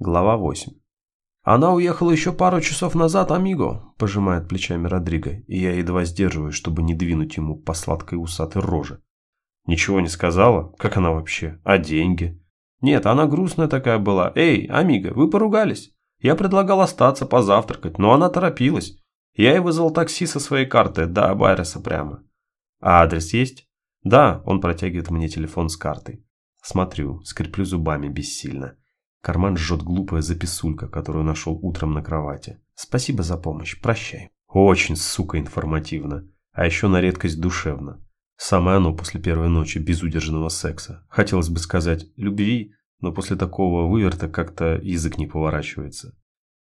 Глава 8. «Она уехала еще пару часов назад, амиго», – пожимает плечами Родриго, и я едва сдерживаюсь, чтобы не двинуть ему по сладкой усатой роже. «Ничего не сказала? Как она вообще? А деньги?» «Нет, она грустная такая была. Эй, амиго, вы поругались? Я предлагал остаться позавтракать, но она торопилась. Я и вызвал такси со своей карты до Байреса прямо». «А адрес есть?» «Да», – он протягивает мне телефон с картой. Смотрю, скреплю зубами бессильно. Карман жжет глупая записулька, которую нашел утром на кровати. Спасибо за помощь, прощай. Очень, сука, информативно. А еще на редкость душевно. Самое оно после первой ночи безудержного секса. Хотелось бы сказать «любви», но после такого выверта как-то язык не поворачивается.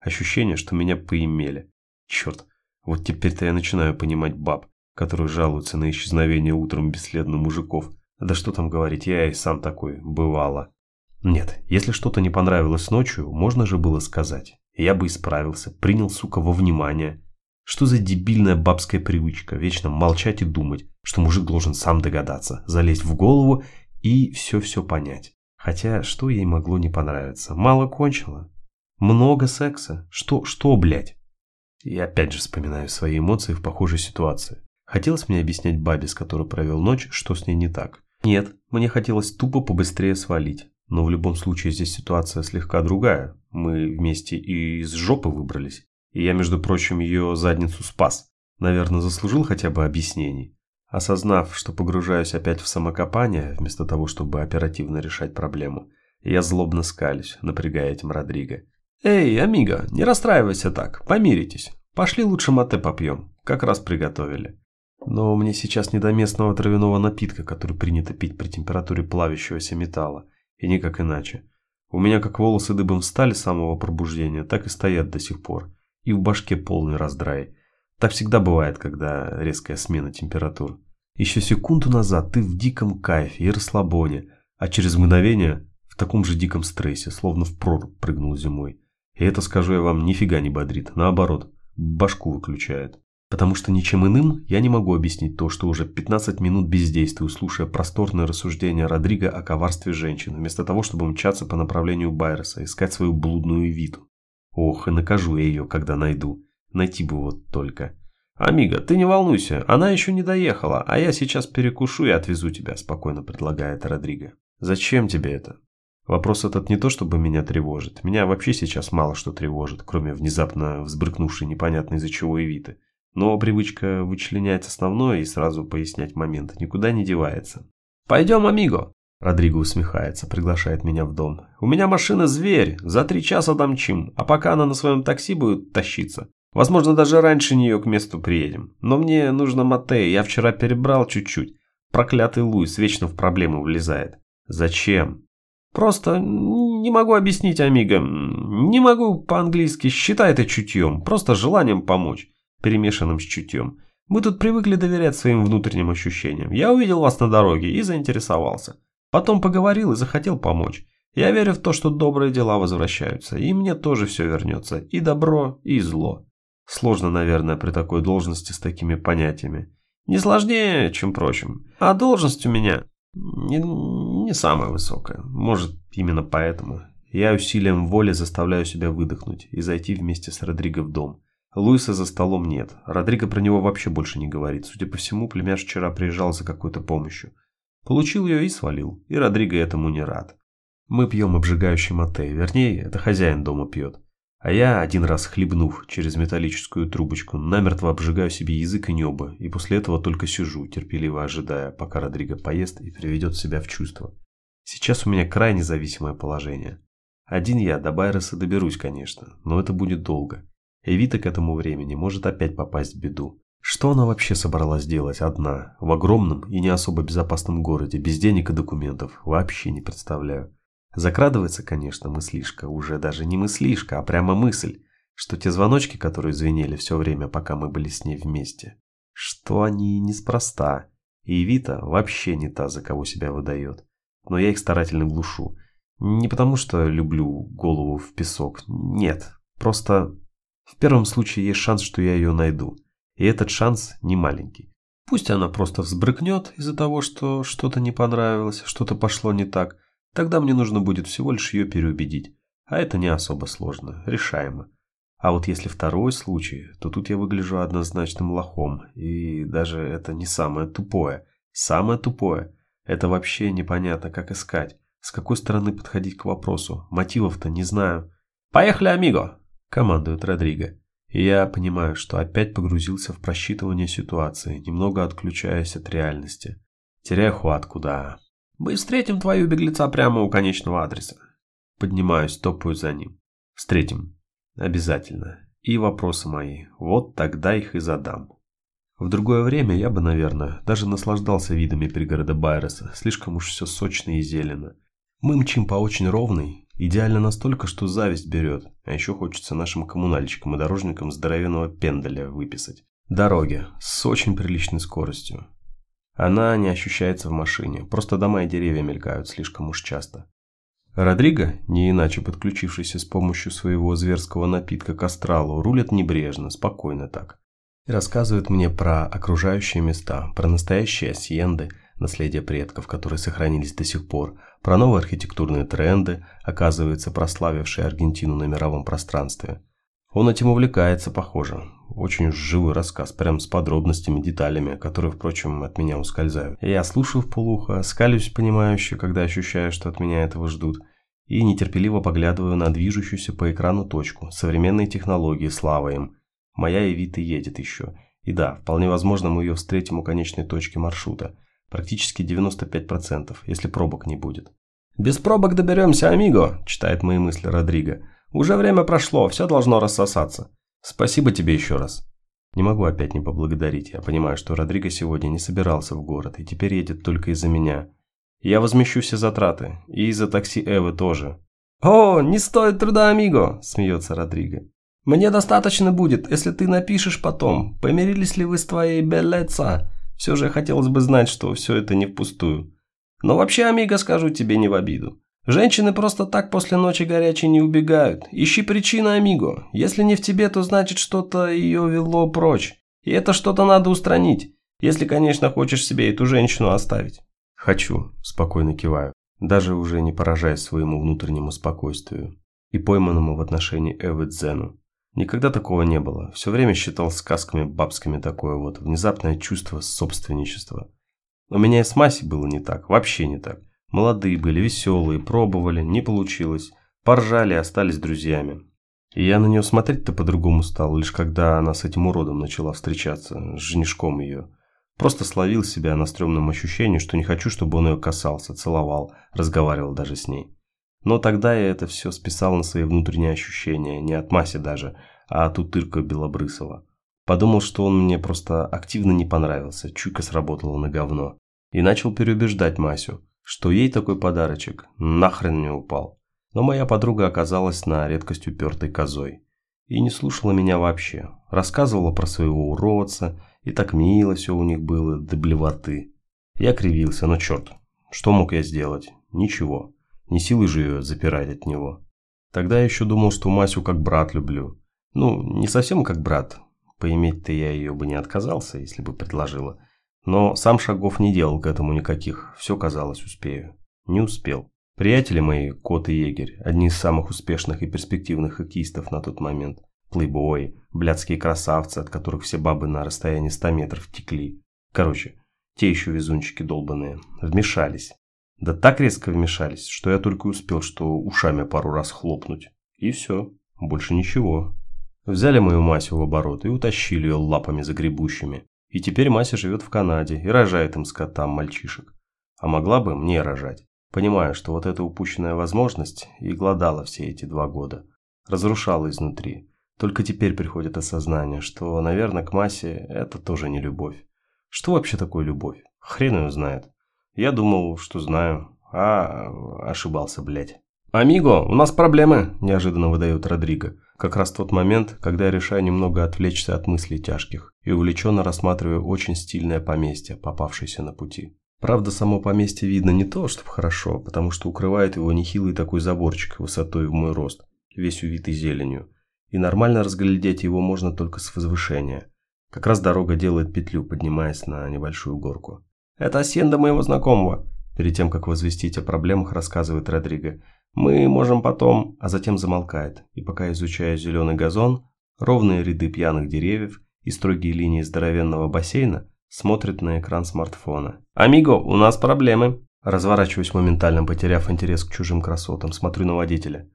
Ощущение, что меня поимели. Черт, вот теперь-то я начинаю понимать баб, которые жалуются на исчезновение утром бесследно мужиков. Да что там говорить, я и сам такой, бывало. Нет, если что-то не понравилось ночью, можно же было сказать. Я бы исправился, принял, сука, во внимание. Что за дебильная бабская привычка, вечно молчать и думать, что мужик должен сам догадаться, залезть в голову и все-все понять. Хотя, что ей могло не понравиться? Мало кончила? Много секса? Что, что, блядь? И опять же вспоминаю свои эмоции в похожей ситуации. Хотелось мне объяснять бабе, с которой провел ночь, что с ней не так. Нет, мне хотелось тупо побыстрее свалить. Но в любом случае здесь ситуация слегка другая. Мы вместе и из жопы выбрались. И я, между прочим, ее задницу спас. Наверное, заслужил хотя бы объяснений. Осознав, что погружаюсь опять в самокопание, вместо того, чтобы оперативно решать проблему, я злобно скалюсь, напрягая этим Родриго. «Эй, амиго, не расстраивайся так, помиритесь. Пошли лучше мате попьем, как раз приготовили». Но мне сейчас не до местного травяного напитка, который принято пить при температуре плавящегося металла. И никак иначе. У меня как волосы дыбом встали с самого пробуждения, так и стоят до сих пор. И в башке полный раздрай. Так всегда бывает, когда резкая смена температур. Еще секунду назад ты в диком кайфе и расслабоне, а через мгновение в таком же диком стрессе, словно в прорубь прыгнул зимой. И это, скажу я вам, нифига не бодрит, наоборот, башку выключает. Потому что ничем иным я не могу объяснить то, что уже 15 минут бездействую, слушая просторное рассуждение Родриго о коварстве женщин, вместо того, чтобы мчаться по направлению Байреса, искать свою блудную Виту. Ох, и накажу я ее, когда найду. Найти бы вот только. «Амиго, ты не волнуйся, она еще не доехала, а я сейчас перекушу и отвезу тебя», – спокойно предлагает Родриго. «Зачем тебе это?» Вопрос этот не то, чтобы меня тревожит. Меня вообще сейчас мало что тревожит, кроме внезапно взбрыкнувшей непонятно из-за чего Эвиты. Но привычка вычленять основное и сразу пояснять момент никуда не девается. «Пойдем, амиго!» Родриго усмехается, приглашает меня в дом. «У меня машина зверь, за три часа домчим, а пока она на своем такси будет тащиться. Возможно, даже раньше нее к месту приедем. Но мне нужно мате, я вчера перебрал чуть-чуть. Проклятый Луис вечно в проблемы влезает. Зачем? Просто не могу объяснить, амиго. Не могу по-английски, считай это чутьем, просто желанием помочь перемешанным с чутьем. Мы тут привыкли доверять своим внутренним ощущениям. Я увидел вас на дороге и заинтересовался. Потом поговорил и захотел помочь. Я верю в то, что добрые дела возвращаются, и мне тоже все вернется, и добро, и зло. Сложно, наверное, при такой должности с такими понятиями. Не сложнее, чем прочим. А должность у меня не, не самая высокая. Может, именно поэтому. Я усилием воли заставляю себя выдохнуть и зайти вместе с Родриго в дом. Луиса за столом нет. Родриго про него вообще больше не говорит. Судя по всему, племяш вчера приезжал за какой-то помощью. Получил ее и свалил. И Родриго этому не рад. Мы пьем обжигающий мате. Вернее, это хозяин дома пьет. А я, один раз хлебнув через металлическую трубочку, намертво обжигаю себе язык и небо, и после этого только сижу, терпеливо ожидая, пока Родриго поест и приведет себя в чувство. Сейчас у меня крайне зависимое положение. Один я до Байроса доберусь, конечно, но это будет долго. Эвита к этому времени может опять попасть в беду. Что она вообще собралась делать одна, в огромном и не особо безопасном городе, без денег и документов, вообще не представляю. Закрадывается, конечно, мыслишка, уже даже не мыслишка, а прямо мысль, что те звоночки, которые звенели все время, пока мы были с ней вместе, что они неспроста, и Эвита вообще не та, за кого себя выдает. Но я их старательно глушу. Не потому, что люблю голову в песок, нет, просто в первом случае есть шанс, что я ее найду. И этот шанс не маленький. Пусть она просто взбрыкнет из-за того, что что-то не понравилось, что-то пошло не так. Тогда мне нужно будет всего лишь ее переубедить. А это не особо сложно, решаемо. А вот если второй случай, то тут я выгляжу однозначным лохом. И даже это не самое тупое. Самое тупое – это вообще непонятно, как искать. С какой стороны подходить к вопросу? Мотивов-то не знаю. «Поехали, амиго!» – командует Родриго. И я понимаю, что опять погрузился в просчитывание ситуации, немного отключаясь от реальности. Теряю хватку, да. «Мы встретим твою беглеца прямо у конечного адреса». Поднимаюсь, топаю за ним. «Встретим. Обязательно. И вопросы мои. Вот тогда их и задам». В другое время я бы, наверное, даже наслаждался видами пригорода Байреса, слишком уж все сочно и зелено. Мы мчим по очень ровной, идеально настолько, что зависть берет, а еще хочется нашим коммунальщикам и дорожникам здоровенного пендаля выписать. Дороги с очень приличной скоростью. Она не ощущается в машине, просто дома и деревья мелькают слишком уж часто. Родриго, не иначе подключившийся с помощью своего зверского напитка к астралу, рулит небрежно, спокойно так и рассказывает мне про окружающие места, про настоящие асьенды, наследие предков, которые сохранились до сих пор, про новые архитектурные тренды, оказывается, прославившие Аргентину на мировом пространстве. Он этим увлекается, похоже. Очень живой рассказ, прям с подробностями, деталями, которые, впрочем, от меня ускользают. Я слушаю в полухо, скалюсь понимающе, когда ощущаю, что от меня этого ждут, и нетерпеливо поглядываю на движущуюся по экрану точку, современные технологии, слава им – Моя Эвита едет еще. И да, вполне возможно, мы ее встретим у конечной точки маршрута. Практически 95%, если пробок не будет. «Без пробок доберемся, амиго», – читает мои мысли Родриго. «Уже время прошло, все должно рассосаться. Спасибо тебе еще раз». Не могу опять не поблагодарить. Я понимаю, что Родриго сегодня не собирался в город и теперь едет только из-за меня. Я возмещу все затраты. И из-за такси Эвы тоже. «О, не стоит труда, амиго!» – смеется Родриго. Мне достаточно будет, если ты напишешь потом, помирились ли вы с твоей Беллеца. Все же хотелось бы знать, что все это не впустую. Но вообще, Амиго, скажу тебе не в обиду. Женщины просто так после ночи горячей не убегают. Ищи причину, Амиго. Если не в тебе, то значит что-то ее вело прочь. И это что-то надо устранить. Если, конечно, хочешь себе эту женщину оставить. Хочу, спокойно киваю, даже уже не поражаясь своему внутреннему спокойствию и пойманному в отношении Эвы Дзену. Никогда такого не было. Все время считал сказками бабскими такое вот внезапное чувство собственничества. У меня и с Масей было не так, вообще не так. Молодые были, веселые, пробовали, не получилось. Поржали, остались друзьями. И я на нее смотреть-то по-другому стал, лишь когда она с этим уродом начала встречаться, с женишком ее. Просто словил себя на стрёмном ощущении, что не хочу, чтобы он ее касался, целовал, разговаривал даже с ней. Но тогда я это все списал на свои внутренние ощущения, не от Маси даже, а от утырка Белобрысова. Подумал, что он мне просто активно не понравился, чуйка сработала на говно. И начал переубеждать Масю, что ей такой подарочек нахрен не упал. Но моя подруга оказалась на редкость упертой козой. И не слушала меня вообще. Рассказывала про своего уродца, и так мило все у них было, до блевоты. Я кривился, но черт, что мог я сделать? Ничего. Не силой же ее запирать от него. Тогда я еще думал, что Масю как брат люблю. Ну, не совсем как брат. Поиметь-то я ее бы не отказался, если бы предложила. Но сам шагов не делал к этому никаких. Все казалось, успею. Не успел. Приятели мои, Кот и Егерь, одни из самых успешных и перспективных хоккеистов на тот момент. Плейбои, блядские красавцы, от которых все бабы на расстоянии 100 метров текли. Короче, те еще везунчики долбанные. Вмешались. Да так резко вмешались, что я только успел, что ушами пару раз хлопнуть. И все, больше ничего. Взяли мою Масю в оборот и утащили ее лапами загребущими. И теперь Мася живет в Канаде и рожает им скотам мальчишек. А могла бы мне рожать. Понимая, что вот эта упущенная возможность и гладала все эти два года. Разрушала изнутри. Только теперь приходит осознание, что, наверное, к Масе это тоже не любовь. Что вообще такое любовь? Хрен ее знает. Я думал, что знаю, а ошибался, блядь. «Амиго, у нас проблемы», – неожиданно выдает Родриго. Как раз тот момент, когда я решаю немного отвлечься от мыслей тяжких и увлеченно рассматриваю очень стильное поместье, попавшееся на пути. Правда, само поместье видно не то, чтобы хорошо, потому что укрывает его нехилый такой заборчик высотой в мой рост, весь увитый зеленью. И нормально разглядеть его можно только с возвышения. Как раз дорога делает петлю, поднимаясь на небольшую горку. «Это асьенда моего знакомого», – перед тем, как возвестить о проблемах, рассказывает Родриго. Мы можем потом...» А затем замолкает, и пока изучаю зеленый газон, ровные ряды пьяных деревьев и строгие линии здоровенного бассейна, смотрит на экран смартфона. «Амиго, у нас проблемы!» Разворачиваюсь моментально, потеряв интерес к чужим красотам, смотрю на водителя.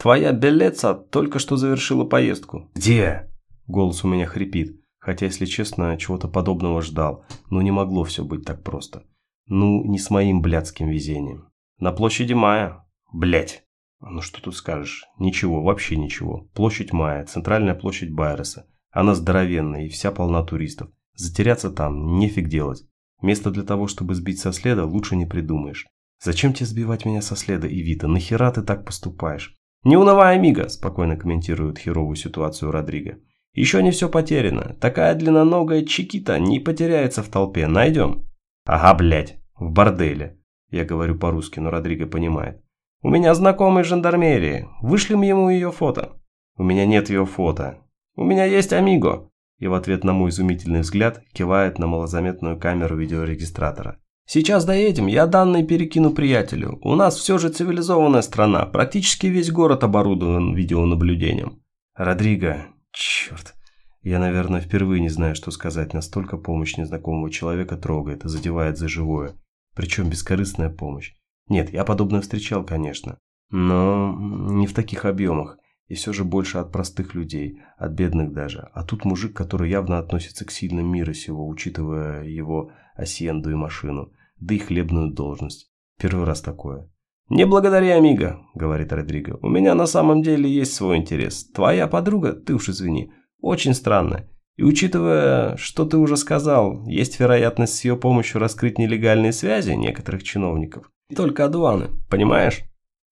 «Твоя Белеца только что завершила поездку». «Где?» Голос у меня хрипит, хотя, если честно, чего-то подобного ждал, но не могло все быть так просто. Ну, не с моим блядским везением. На площади Мая. Блядь. Ну что тут скажешь? Ничего, вообще ничего. Площадь Мая, центральная площадь Байреса. Она здоровенная и вся полна туристов. Затеряться там нефиг делать. Место для того, чтобы сбить со следа, лучше не придумаешь. Зачем тебе сбивать меня со следа, Ивита? Нахера ты так поступаешь? Не унывай, Амиго, спокойно комментирует херовую ситуацию Родриго. Еще не все потеряно. Такая длинноногая чекита не потеряется в толпе. Найдем. Ага, блядь, в борделе. Я говорю по-русски, но Родриго понимает. У меня знакомый в жандармерии. Вышлем ему ее фото. У меня нет ее фото. У меня есть Амиго. И в ответ на мой изумительный взгляд кивает на малозаметную камеру видеорегистратора. Сейчас доедем, я данные перекину приятелю. У нас все же цивилизованная страна, практически весь город оборудован видеонаблюдением. Родриго, черт. Я, наверное, впервые не знаю, что сказать. Настолько помощь незнакомого человека трогает задевает за живое. Причем бескорыстная помощь. Нет, я подобное встречал, конечно. Но не в таких объемах. И все же больше от простых людей, от бедных даже. А тут мужик, который явно относится к сильным мира сего, учитывая его асьенду и машину, да и хлебную должность. Первый раз такое. «Не благодари, Амиго», — говорит Родриго. «У меня на самом деле есть свой интерес. Твоя подруга, ты уж извини, очень странная. И учитывая, что ты уже сказал, есть вероятность с ее помощью раскрыть нелегальные связи некоторых чиновников. Только адуаны, понимаешь?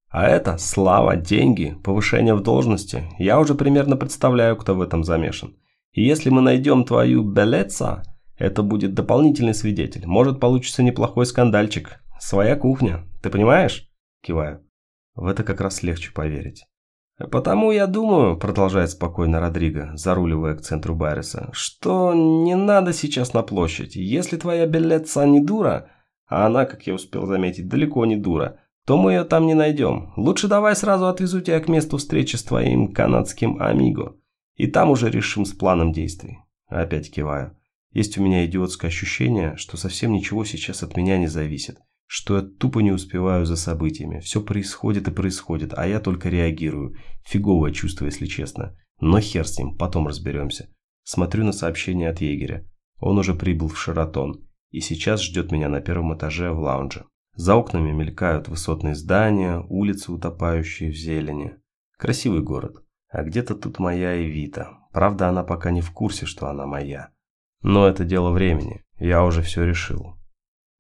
А это слава, деньги, повышение в должности. Я уже примерно представляю, кто в этом замешан. И если мы найдем твою Белеца, это будет дополнительный свидетель. Может получится неплохой скандальчик. Своя кухня. Ты понимаешь? Киваю. В это как раз легче поверить. «Потому я думаю», – продолжает спокойно Родриго, заруливая к центру Байреса, «что не надо сейчас на площадь. Если твоя Беллеца не дура, а она, как я успел заметить, далеко не дура, то мы ее там не найдем. Лучше давай сразу отвезу тебя к месту встречи с твоим канадским амиго, и там уже решим с планом действий». Опять киваю. Есть у меня идиотское ощущение, что совсем ничего сейчас от меня не зависит что я тупо не успеваю за событиями. Все происходит и происходит, а я только реагирую. Фиговое чувство, если честно. Но хер с ним, потом разберемся. Смотрю на сообщение от егеря. Он уже прибыл в Шератон и сейчас ждет меня на первом этаже в лаунже. За окнами мелькают высотные здания, улицы, утопающие в зелени. Красивый город. А где-то тут моя Эвита. Правда, она пока не в курсе, что она моя. Но это дело времени. Я уже все решил.